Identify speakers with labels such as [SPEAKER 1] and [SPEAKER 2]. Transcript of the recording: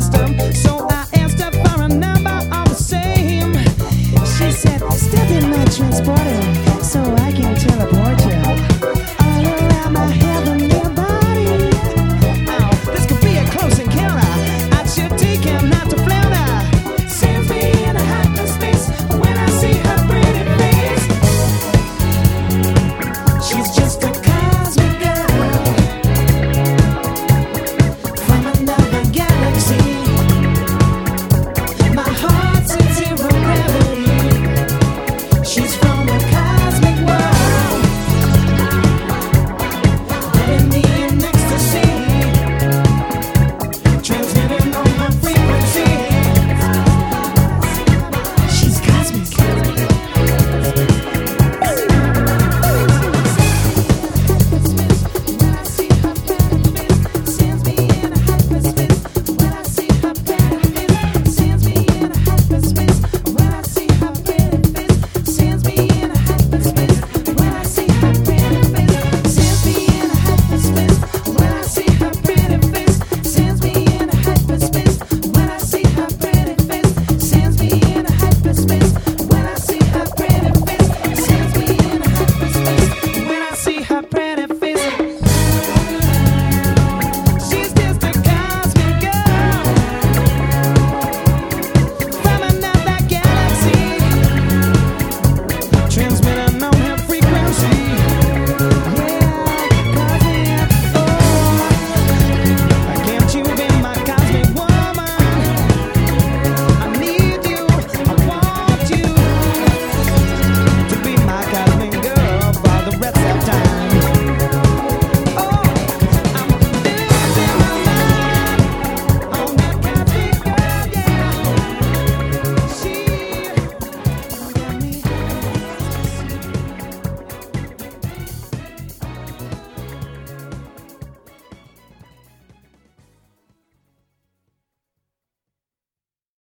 [SPEAKER 1] system. So